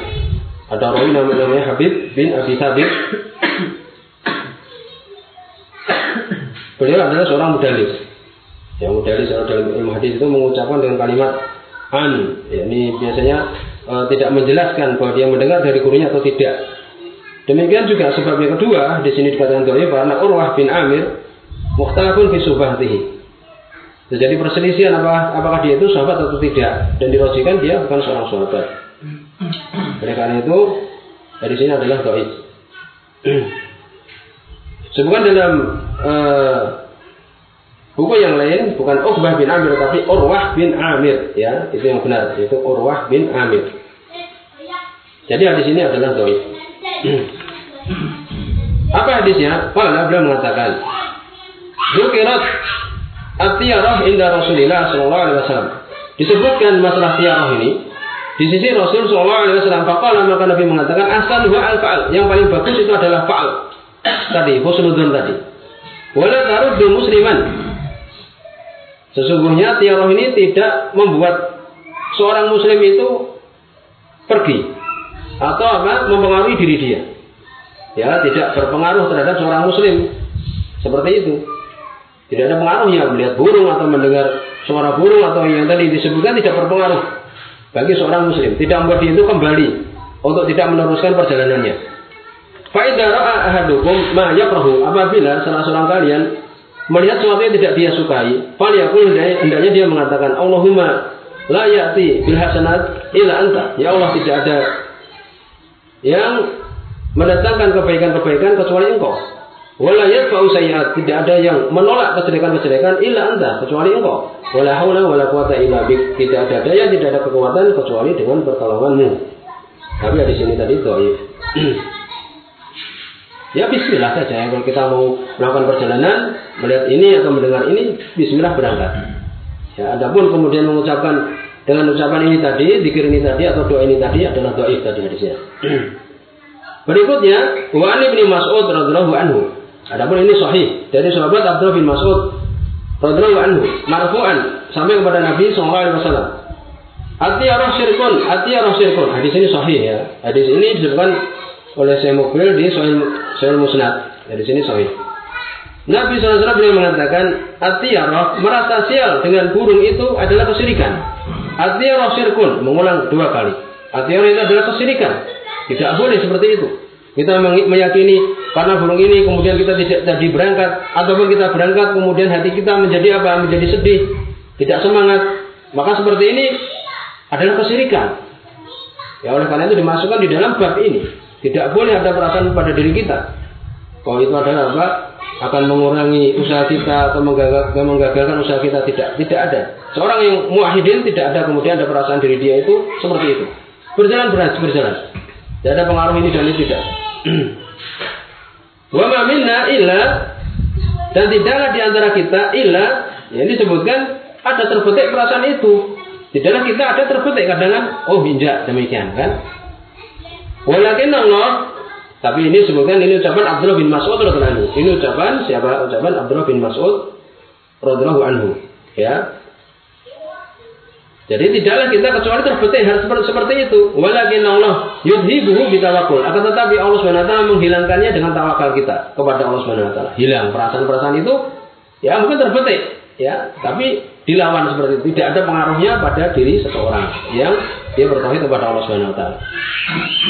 Ada orang namanya Habib bin Abi Thabit. Beliau adalah seorang mudalis. Yang mudalis dalam ilmu hadis itu mengucapkan dengan kalimat an. Ini biasanya uh, tidak menjelaskan bahwa dia mendengar dari gurunya atau tidak. Demikian juga sebab yang kedua di sini dikatakan doa karena Urwah bin Amir mukhtalafun fi subhatihi. Terjadi perselisihan apa, apakah dia itu sahabat atau tidak dan dirosikan dia bukan seorang sahabat. Oleh karena itu dari sini adalah doa. Sebutkan dalam uh, buku yang lain bukan Uqbah bin Amir tapi Urwah bin Amir ya itu yang benar itu Urwah bin Amir. Jadi di sini adalah doa. Apa hadisnya? Qala beliau mengatakan, Zukirat at-tiyarah inda Rasulillah sallallahu alaihi wasallam. Disebutkan masalah tiarah ini di sisi Rasul sallallahu alaihi wasallam. Faqala maka Nabi mengatakan asal wa al-fa'al. Yang paling bagus itu adalah fa'al. Tadi, husnudzon tadi. Wala taruddu musliman. Sesungguhnya tiarah ini tidak membuat seorang muslim itu pergi atau apa mempengaruhi diri dia. Ya, tidak berpengaruh terhadap seorang muslim. Seperti itu. Tidak ada pengaruhnya melihat burung atau mendengar suara burung atau yang tadi disebutkan tidak berpengaruh bagi seorang muslim. Tidak membuat itu kembali untuk tidak meneruskan perjalanannya. Ahadukum ma yakrahu apabila salah seorang kalian melihat sesuatu yang tidak dia sukai, fal hendaknya dia mengatakan Allahumma la ya'ti bil hasanat anta. Ya Allah tidak ada yang mendatangkan kebaikan-kebaikan kecuali engkau. Wala yadfa'u sayyi'at, tidak ada yang menolak kejelekan-kejelekan illa anta kecuali engkau. Wala haula wala quwata illa bik. Tidak ada daya, tidak ada kekuatan kecuali dengan pertolonganmu. Tapi di sini tadi dhaif. ya bismillah saja ya. kalau kita mau melakukan perjalanan, melihat ini atau mendengar ini, bismillah berangkat. Ya, adapun kemudian mengucapkan dengan ucapan ini tadi, dikir ini tadi atau doa ini tadi adalah doa tadi hadisnya. Berikutnya, wa bin Mas'ud radhiyallahu anhu. Adapun ini sahih dari sahabat Abdullah bin Mas'ud radhiyallahu anhu marfu'an sampai kepada Nabi sallallahu alaihi wasallam. Atiyarah syirkun, atiyarah syirkun. Hadis ini sahih ya. Hadis ini disebutkan oleh Syekh Mukbil di Sahih Musnad. Dari sini sahih. Nabi SAW beliau mengatakan Atiyarah merasa sial dengan burung itu adalah kesyirikan Atiyarah syirkun Mengulang dua kali Atiyarah itu adalah kesyirikan tidak boleh seperti itu. Kita meyakini karena burung ini kemudian kita tidak tadi berangkat ataupun kita berangkat kemudian hati kita menjadi apa? Menjadi sedih, tidak semangat. Maka seperti ini adalah kesirikan. Ya oleh karena itu dimasukkan di dalam bab ini. Tidak boleh ada perasaan pada diri kita. Kalau itu adalah apa? Akan mengurangi usaha kita atau menggagalkan usaha kita tidak tidak ada. Seorang yang muahidin tidak ada kemudian ada perasaan diri dia itu seperti itu. Berjalan berat berjalan. Tidak ada pengaruh ini dan ini tidak. Wa ma minna illa Dan tidaklah di antara kita ilah yang disebutkan ada terbetik perasaan itu. Tidaklah kita ada terbetik kadang oh injak demikian kan. Walakin Allah tapi ini sebutkan ini ucapan Abdullah bin Mas'ud radhiyallahu anhu. Ini ucapan siapa? Ucapan Abdullah bin Mas'ud radhiyallahu anhu. Ya. Jadi tidaklah kita kecuali terbetik harus seperti, itu. Walakin Allah yudhibuhu bitawakul. Akan tetapi Allah SWT menghilangkannya dengan tawakal kita kepada Allah SWT. Hilang perasaan-perasaan itu ya mungkin terbetik ya, tapi dilawan seperti itu. Tidak ada pengaruhnya pada diri seseorang yang dia bertauhid kepada Allah Subhanahu wa.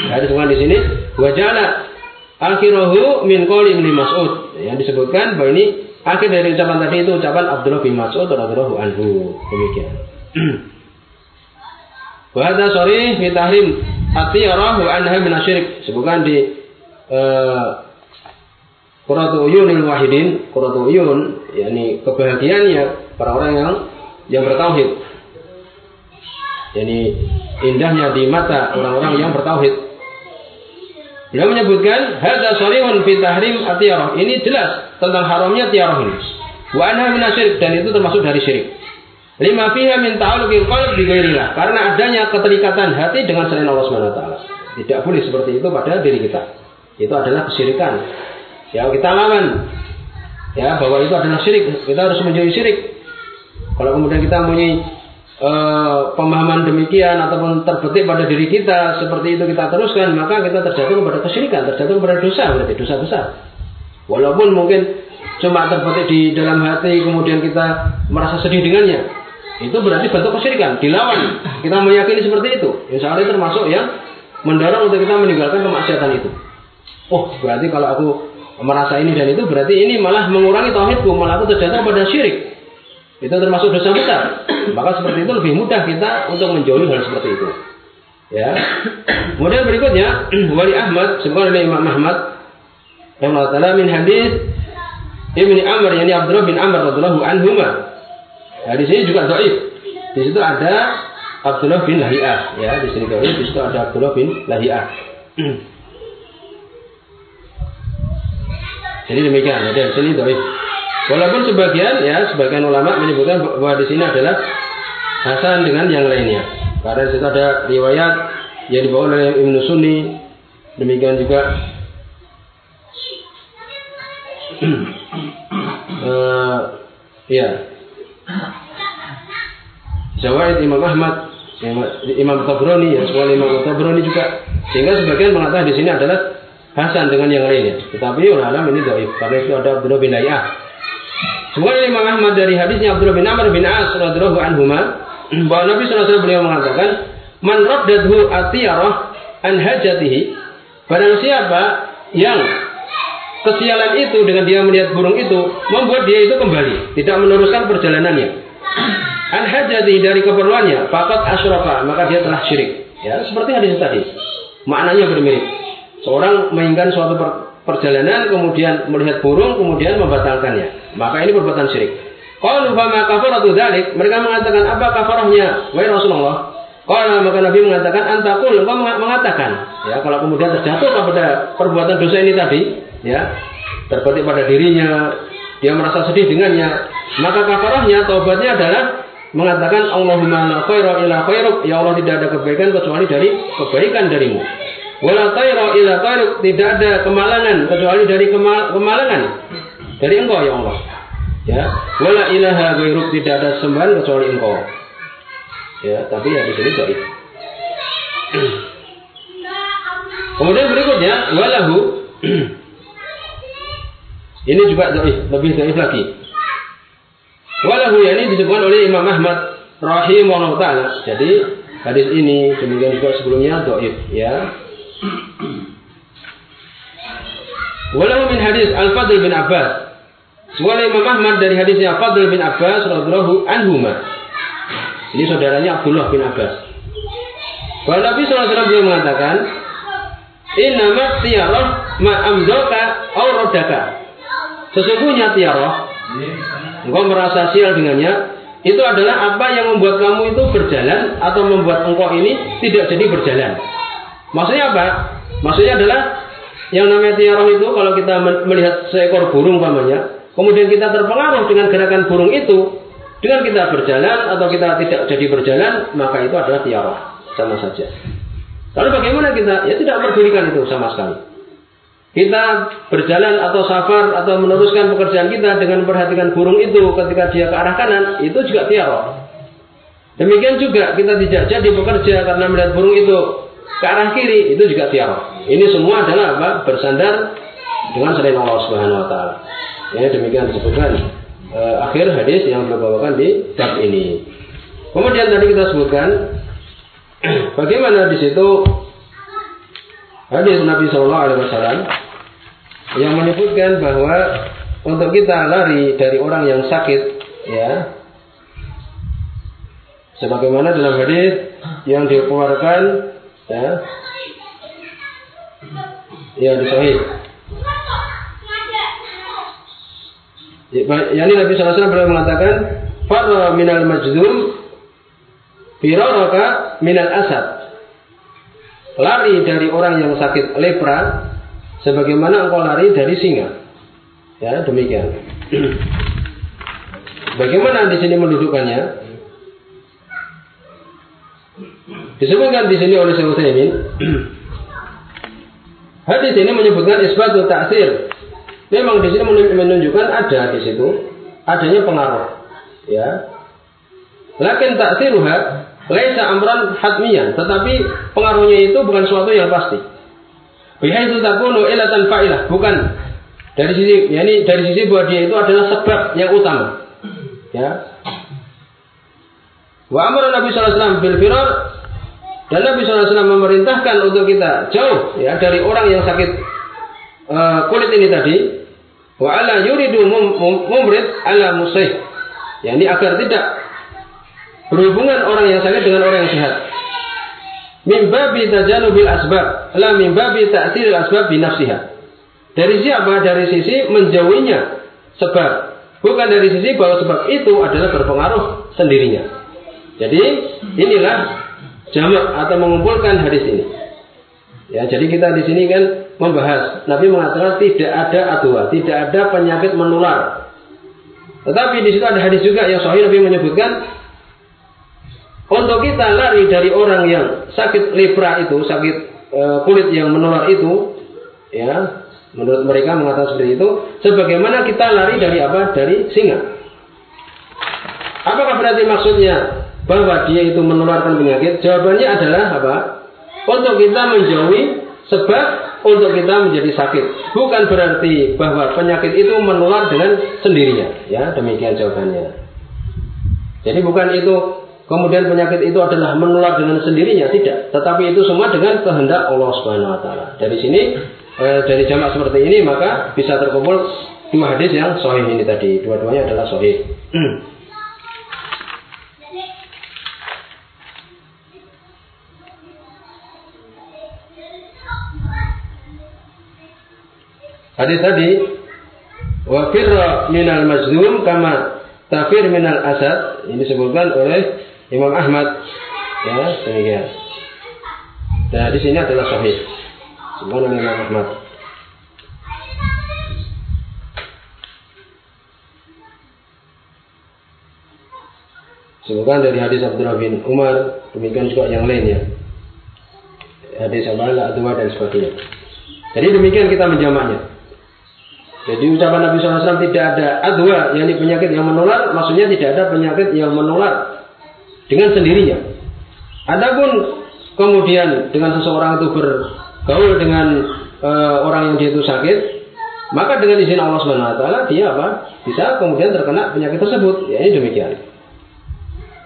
Ya, disebutkan di sini wajala akhirahu min qouli bin Mas'ud. Yang disebutkan bahwa ini akhir dari ucapan tadi itu ucapan Abdullah bin Mas'ud radhiyallahu anhu. Demikian. Wa hadza sharih tahrim at-tiyarah wa anha min asyirik. Sebutkan di uh, Qurratu uyunil wahidin, qurratu uyun yakni kebahagiaannya para orang yang yang bertauhid. Jadi indahnya di mata orang-orang yang bertauhid. Beliau menyebutkan hadza sharihun fi tahrim atiyarah. Ini jelas tentang haramnya tiarah ini. Wa anha min dan itu termasuk dari syirik. Lima fiha min ta'alluqil qalb bi ghairillah. Karena adanya keterikatan hati dengan selain Allah Subhanahu wa taala. Tidak boleh seperti itu pada diri kita. Itu adalah kesyirikan. Ya, kita lawan. Ya, bahwa itu adalah syirik. Kita harus menjauhi syirik. Kalau kemudian kita mempunyai Eh, pemahaman demikian ataupun terbetik pada diri kita seperti itu kita teruskan maka kita terjatuh kepada kesyirikan terjatuh kepada dosa berarti dosa besar walaupun mungkin cuma terbetik di dalam hati kemudian kita merasa sedih dengannya itu berarti bentuk kesyirikan dilawan kita meyakini seperti itu insya Allah termasuk yang mendorong untuk kita meninggalkan kemaksiatan itu oh berarti kalau aku merasa ini dan itu berarti ini malah mengurangi tauhidku malah aku terjatuh pada syirik itu termasuk dosa besar. Maka seperti itu lebih mudah kita untuk menjauhi hal seperti itu. Ya. Kemudian berikutnya Wali Ahmad sebagai oleh Imam Ahmad yang taala min hadis Ibni Amr yang Abdullah bin Amr radhiyallahu anhuma. Ya, di sini juga dhaif. Di situ ada Abdullah bin Lahiyah, ya, di sini dhaif, di situ ada Abdullah bin Lahiyah. Jadi demikian, ada di sini dhaif. Walaupun sebagian ya sebagian ulama menyebutkan bahwa di sini adalah Hasan dengan yang lainnya. Karena di situ ada riwayat yang dibawa oleh Ibnu Sunni, demikian juga uh, ya Jawaid Imam Ahmad, Imam Tabrani ya, semua Imam Tabrani juga. Sehingga sebagian mengatakan di sini adalah Hasan dengan yang lainnya. Tetapi ulama ini dhaif karena itu ada Abdullah bin Layah Sebuah Imam Ahmad dari hadisnya Abdullah bin Amr bin As radhiyallahu anhu bahwa Nabi SAW beliau mengatakan, "Man raddadhu atiyarah an hajatihi." Barang siapa yang kesialan itu dengan dia melihat burung itu membuat dia itu kembali, tidak meneruskan perjalanannya. An hajatihi dari keperluannya, fakat asyrafa, maka dia telah syirik. Ya, seperti hadis tadi. Maknanya bermirip. Seorang menginginkan suatu perjalanan kemudian melihat burung kemudian membatalkannya. Maka ini perbuatan syirik. Qalu fama kafaratu dzalik? Mereka mengatakan apa kafarahnya? Wahai Rasulullah. Kalau maka Nabi mengatakan antakul engkau mengatakan ya kalau kemudian terjatuh kepada perbuatan dosa ini tadi ya. Terbetik pada dirinya. Dia merasa sedih dengannya. Maka kafarahnya taubatnya adalah mengatakan Allahumma la khaira ila khairuk. Ya Allah tidak ada kebaikan kecuali dari kebaikan darimu. Wala tayra ila tariq tidak ada kemalangan kecuali dari kemal kemalangan dari engkau ya Allah. Ya, wala ilaha ghairuk. Tidak ada sembahan kecuali engkau. Ya, tapi ya di sini baik. Kemudian berikutnya walahu ini juga dhaif, lebih dhaif lagi. Walahu ya ini disebutkan oleh Imam Ahmad rahimahullah taala. Jadi hadis ini demikian juga sebelumnya dhaif ya. Walau min hadis Al-Fadl bin Abbas. Sebuah Imam Ahmad dari hadisnya Fadl bin Abbas radhiyallahu anhuma. Ini saudaranya Abdullah bin Abbas. Bahwa Nabi SAW beliau mengatakan, Inna tiarah ma amdaka aurodaka. Sesungguhnya tiarah, engkau merasa sial dengannya, itu adalah apa yang membuat kamu itu berjalan atau membuat engkau ini tidak jadi berjalan. Maksudnya apa? Maksudnya adalah yang namanya tiarah itu kalau kita melihat seekor burung pamannya, kemudian kita terpengaruh dengan gerakan burung itu, dengan kita berjalan atau kita tidak jadi berjalan, maka itu adalah tiara, sama saja. Lalu bagaimana kita? Ya tidak memperdulikan itu sama sekali. Kita berjalan atau safar atau meneruskan pekerjaan kita dengan memperhatikan burung itu ketika dia ke arah kanan, itu juga tiara. Demikian juga kita tidak jadi bekerja karena melihat burung itu ke arah kiri, itu juga tiara. Ini semua adalah apa? Bersandar dengan selain Allah Subhanahu wa taala. Ya, demikian disebutkan uh, akhir hadis yang dibawakan di bab ini. Kemudian tadi kita sebutkan bagaimana di situ hadis Nabi Shallallahu Alaihi Wasallam yang menyebutkan bahwa untuk kita lari dari orang yang sakit, ya, sebagaimana dalam hadis yang dikeluarkan, ya, ya di Sahih Yani Nabi SAW pernah mengatakan, Farra minal majdum, firaraka minal asad. Lari dari orang yang sakit lepra, sebagaimana engkau lari dari singa. Ya, demikian. Bagaimana di sini mendudukannya? Disebutkan di sini oleh Syekh Utsaimin. Hadis ini menyebutkan isbatu ta'sir Memang di sini menunjukkan ada di situ adanya pengaruh. Ya. Lakin taksiruha laisa amran hatmiyan, tetapi pengaruhnya itu bukan suatu yang pasti. Bihaitsu takunu ilatan fa'ilah, bukan dari sisi yakni dari sisi bahwa dia itu adalah sebab yang utama. Ya. Wa amara Nabi sallallahu alaihi wasallam bil firar dan Nabi SAW memerintahkan untuk kita jauh ya dari orang yang sakit uh, kulit ini tadi Wa ala yuridu mumrid ala musih. Yani agar tidak berhubungan orang yang sakit dengan orang yang sehat. Min babi tajanubil asbab, la min babi ta'thiril asbab bi nafsiha. Dari siapa? Dari sisi menjauhinya sebab. Bukan dari sisi bahwa sebab itu adalah berpengaruh sendirinya. Jadi inilah jamak atau mengumpulkan hadis ini. Ya, jadi kita di sini kan membahas. Nabi mengatakan tidak ada adwa, tidak ada penyakit menular. Tetapi di situ ada hadis juga yang sahih Nabi menyebutkan untuk kita lari dari orang yang sakit lepra itu, sakit e, kulit yang menular itu, ya, menurut mereka mengatakan seperti itu, sebagaimana kita lari dari apa? Dari singa. Apakah berarti maksudnya bahwa dia itu menularkan penyakit? Jawabannya adalah apa? Untuk kita menjauhi sebab untuk kita menjadi sakit. Bukan berarti bahwa penyakit itu menular dengan sendirinya. Ya, demikian jawabannya. Jadi bukan itu kemudian penyakit itu adalah menular dengan sendirinya, tidak. Tetapi itu semua dengan kehendak Allah Subhanahu wa taala. Dari sini eh, dari jamak seperti ini maka bisa terkumpul dua hadis yang sahih ini tadi. Dua-duanya adalah sahih. Hadis tadi wa firra minal majnun kama tafir minal asad ini disebutkan oleh Imam Ahmad ya demikian. Dan di sini adalah sahih. Sebagaimana Imam Ahmad. Sebutkan dari hadis Abdullah bin Umar, demikian juga yang lainnya. Hadis Abdullah dan sebagainya. Jadi demikian kita menjamaknya. Jadi ucapan Nabi SAW tidak ada adwa, yakni penyakit yang menular, maksudnya tidak ada penyakit yang menular dengan sendirinya. Adapun kemudian dengan seseorang itu bergaul dengan e, orang yang dia itu sakit, maka dengan izin Allah Subhanahu Wa Taala dia apa? Bisa kemudian terkena penyakit tersebut. Ya ini demikian.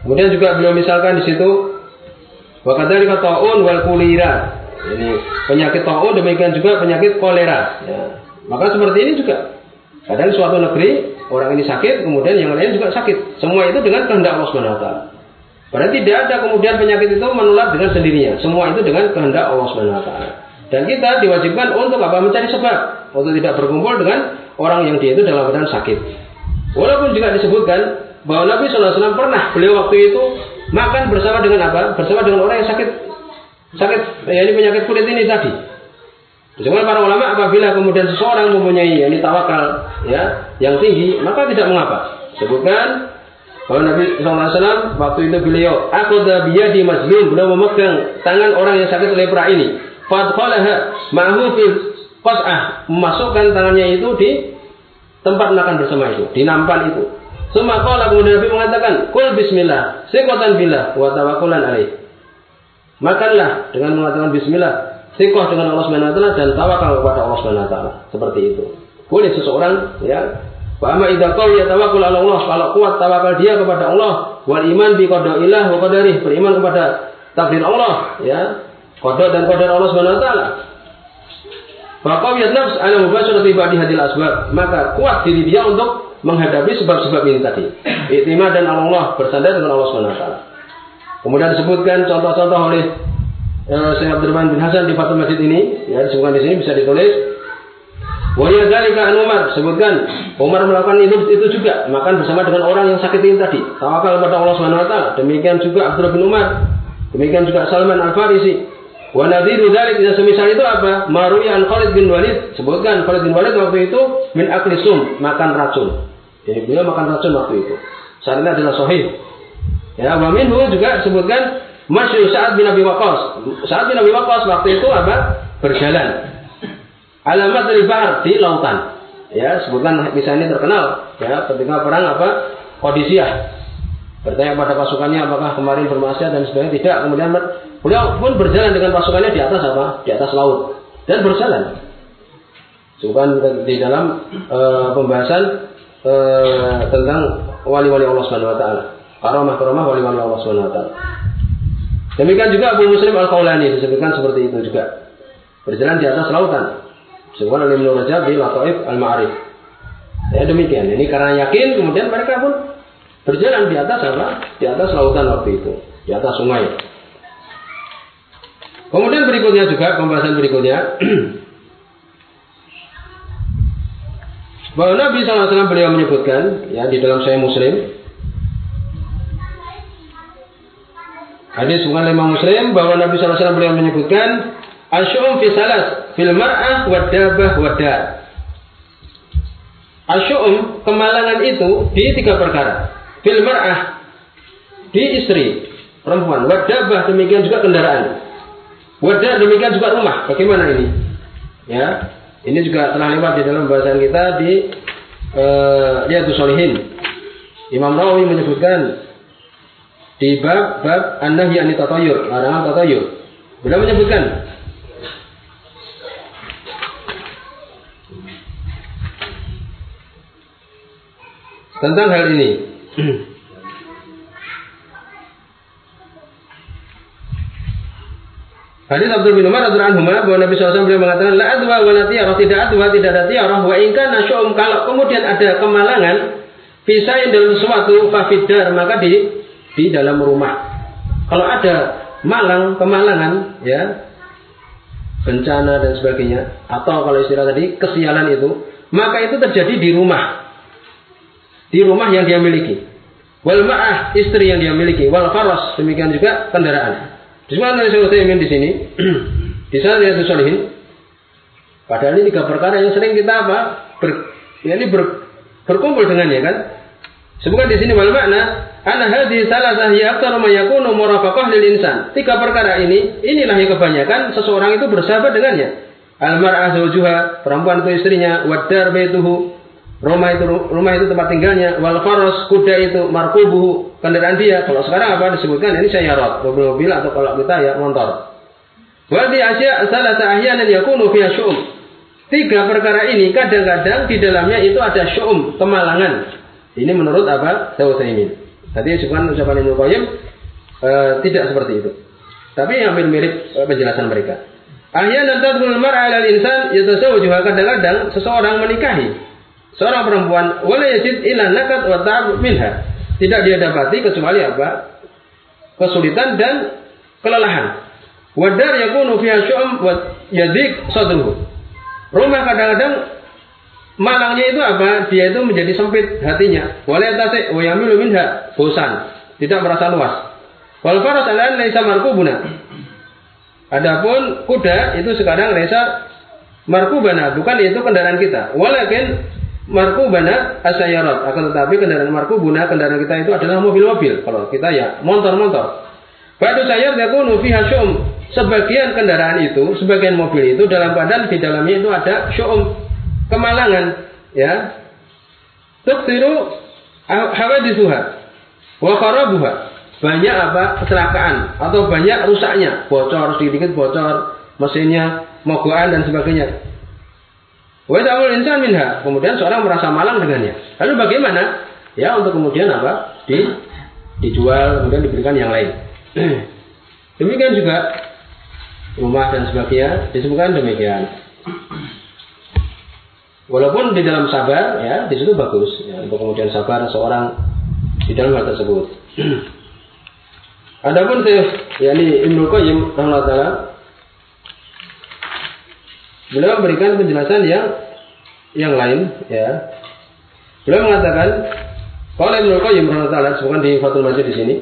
Kemudian juga beliau misalkan di situ wakadari taun wal kulira. Ini penyakit taun demikian juga penyakit kolera. Ya. Maka seperti ini juga. Kadang suatu negeri orang ini sakit, kemudian yang lain juga sakit. Semua itu dengan kehendak Allah Subhanahu wa. Padahal tidak ada kemudian penyakit itu menular dengan sendirinya. Semua itu dengan kehendak Allah Subhanahu wa. Dan kita diwajibkan untuk apa? Mencari sebab untuk tidak berkumpul dengan orang yang dia itu dalam keadaan sakit. Walaupun juga disebutkan bahwa Nabi SAW pernah beliau waktu itu makan bersama dengan apa? Bersama dengan orang yang sakit sakit ya ini penyakit kulit ini tadi. Cuma para ulama apabila kemudian seseorang mempunyai ini tawakal ya yang tinggi maka tidak mengapa. Sebutkan bahwa Nabi SAW waktu itu beliau aku biya di masjid beliau memegang tangan orang yang sakit lepra ini. Fadkhalaha ma'hu fil qas'ah memasukkan tangannya itu di tempat makan bersama itu, di nampan itu. Semua kalau kemudian Nabi mengatakan, Kul bismillah, sikotan billah, wa tawakulan alaih. Makanlah dengan mengatakan bismillah, sikoh dengan Allah Subhanahu wa taala dan tawakal kepada Allah Subhanahu wa taala. Seperti itu. Boleh seseorang ya Wa amma idza qawiya tawakkul ala Allah, kalau kuat tawakal dia kepada Allah, wal iman bi qada'ilah wa qadarih, beriman kepada takdir Allah, ya. Qada dan qadar Allah Subhanahu wa taala. Faqawiyat nafs ala mubasharati ba'di hadil asbab. Maka kuat diri dia untuk menghadapi sebab-sebab ini tadi. Iktimad dan Allah bersandar dengan Allah Subhanahu wa taala. Kemudian disebutkan contoh-contoh oleh uh, Syekh Abdurrahman bin Hasan di Fatul Masjid ini, ya disebutkan di sini bisa ditulis. Wa yadzalika an Umar sebutkan Umar melakukan itu itu juga makan bersama dengan orang yang sakit ini tadi. Tawakal kepada Allah Subhanahu wa taala. Demikian juga Abdurrahman bin Umar. Demikian juga Salman Al-Farisi. Wa nadhiru dzalik yang semisal itu apa? Maruyan Khalid bin Walid sebutkan Khalid bin Walid waktu itu min akli sum, makan racun. Jadi beliau makan racun waktu itu. Saat ini adalah sahih. Ya, wa minhu juga sebutkan Masyu Sa'ad bin Abi Waqqas. Sa'ad bin Abi Waqqas waktu itu apa? Berjalan. Alamat dari bahar di lautan. Ya, sebutkan misalnya ini terkenal ya ketika perang apa? Odisea. Bertanya pada pasukannya apakah kemarin bermaksiat dan sebagainya tidak. Kemudian beliau pun berjalan dengan pasukannya di atas apa? Di atas laut dan berjalan. Bukan di dalam e, pembahasan e, tentang wali-wali Allah Subhanahu Wa Taala. Karomah-karomah wali-wali Allah Subhanahu Wa Taala. Demikian juga Abu Muslim Al Kaulani disebutkan seperti itu juga. Berjalan di atas lautan. Oleh Ibnu Rajab di Lataif Al Ma'arif. Ya demikian. Ini karena yakin kemudian mereka pun Berjalan di atas apa? Di atas lautan waktu itu, di atas sungai. Kemudian berikutnya juga pembahasan berikutnya bahwa Nabi SAW beliau menyebutkan ya di dalam saya Muslim hadis bukan lima Muslim bahwa Nabi SAW beliau menyebutkan asyum fi salas fil mar'ah wa dabah wa Asyum kemalangan itu di tiga perkara. Fil mar'ah di istri perempuan. Wadabah demikian juga kendaraan. Wadah demikian juga rumah. Bagaimana ini? Ya ini juga telah lewat di dalam bahasan kita di uh, Solihin Imam Nawawi menyebutkan di bab bab an-nahyi anit tatayur larangan tatayur beliau menyebutkan tentang hal ini. Hadis Abdul bin Umar radhiyallahu anhu bahwa Nabi SAW beliau mengatakan la adwa wa la tiarah tidak adwa tidak ada tiarah wa in kana kalau kemudian ada kemalangan bisa dalam sesuatu fafidar maka di di dalam rumah. Kalau ada malang kemalangan ya bencana dan sebagainya atau kalau istilah tadi kesialan itu maka itu terjadi di rumah di rumah yang dia miliki wal ma'ah istri yang dia miliki, wal faras demikian juga kendaraan. Disebutkan oleh Syekh ingin di sini, di sana dia solihin. Padahal ini tiga perkara yang sering kita apa? Ber, ya ini ber, berkumpul dengannya kan. Sebutkan di sini wal makna ana hadhi salasah ya aktsar ma yakunu murafaqah lil insan. Tiga perkara ini, inilah yang kebanyakan seseorang itu bersahabat dengannya. Al mar'ah zawjuha, perempuan itu istrinya, wadar baituhu, Rumah itu rumah itu tempat tinggalnya, wal faros kuda itu markubuhu kendaraan dia. Kalau sekarang apa disebutkan ini sayyarat, mobil-mobil atau kalau kita ya motor. Wadi asya salah ahyanan yakunu fiha. Tiga perkara ini kadang-kadang di dalamnya itu ada syu'um, kemalangan. Ini menurut apa? Tausimin. Tadi disebutkan ucapan Ibnu Qayyim e, tidak seperti itu. Tapi yang mirip e, penjelasan mereka. Ahyanan tadkhulul mar'a 'alal insan yatasawwaju kadang-kadang seseorang menikahi seorang perempuan wala yajid illa nakat wa minha. Tidak dia dapati kecuali apa? Kesulitan dan kelelahan. Wadar yakunu fiha syu'um wa yadik sadruhu. Rumah kadang-kadang malangnya itu apa? Dia itu menjadi sempit hatinya. Wala yatasi wa yamilu minha. Bosan. Tidak merasa luas. Wal faras alan laisa markubuna. Adapun kuda itu sekarang laisa markubana bukan itu kendaraan kita. Walakin markubana asyayarat akan tetapi kendaraan markubuna kendaraan kita itu adalah mobil-mobil. Kalau kita ya motor-motor. Ba'du sayar yakunu fiha syum. Sebagian kendaraan itu, sebagian mobil itu dalam badan di dalamnya itu ada syum kemalangan, ya. Tuksiru hawadisuha wa kharabuha. Banyak apa? kecelakaan atau banyak rusaknya, bocor sedikit bocor, mesinnya mogokan dan sebagainya. Wa insan minha. Kemudian seorang merasa malang dengannya. Lalu bagaimana? Ya untuk kemudian apa? Di dijual kemudian diberikan yang lain. Demikian juga rumah dan sebagainya disebutkan demikian. Walaupun di dalam sabar ya di situ bagus ya, untuk kemudian sabar seorang di dalam hal tersebut. Adapun saya yakni Ibnu Qayyim rahimahullah beliau memberikan penjelasan yang yang lain ya. Beliau mengatakan kalau Ibnu Qayyim rahimahullah sebutkan di Fathul Majid di sini.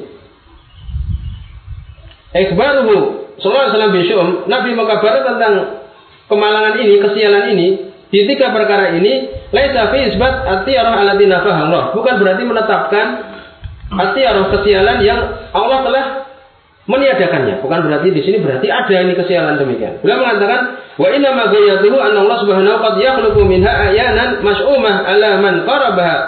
Ikhbaruhu sallallahu alaihi wasallam Nabi mengkabarkan tentang kemalangan ini, kesialan ini di tiga perkara ini laisa fi isbat atiyarah allati nafaha Bukan berarti menetapkan atiyarah kesialan yang Allah telah meniadakannya. Bukan berarti di sini berarti ada ini kesialan demikian. Beliau mengatakan wa inna ma ghayatuhu anna Allah Subhanahu qad minha ayanan mas'umah ala man qarabaha.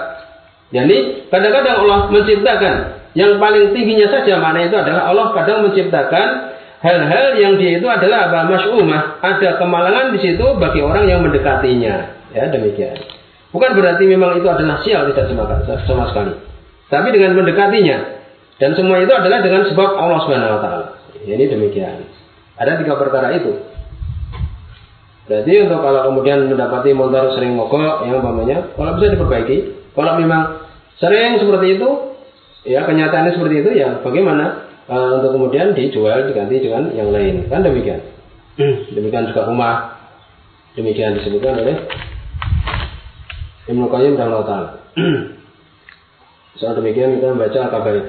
Jadi kadang-kadang Allah menciptakan yang paling tingginya saja mana itu adalah Allah kadang menciptakan hal-hal yang dia itu adalah apa? Mas'umah. Ada kemalangan di situ bagi orang yang mendekatinya. Ya, demikian. Bukan berarti memang itu adalah sial tidak sama, sama sekali. Tapi dengan mendekatinya. Dan semua itu adalah dengan sebab Allah Subhanahu wa taala. Ini demikian. Ada tiga perkara itu. Berarti untuk kalau kemudian mendapati motor sering mogok yang umpamanya, kalau bisa diperbaiki. Kalau memang sering seperti itu, ya kenyataannya seperti itu ya bagaimana uh, untuk kemudian dijual diganti dengan yang lain kan demikian demikian juga rumah demikian disebutkan oleh Ibnu Qayyim rahimahullah taala soal demikian kita membaca al-kabair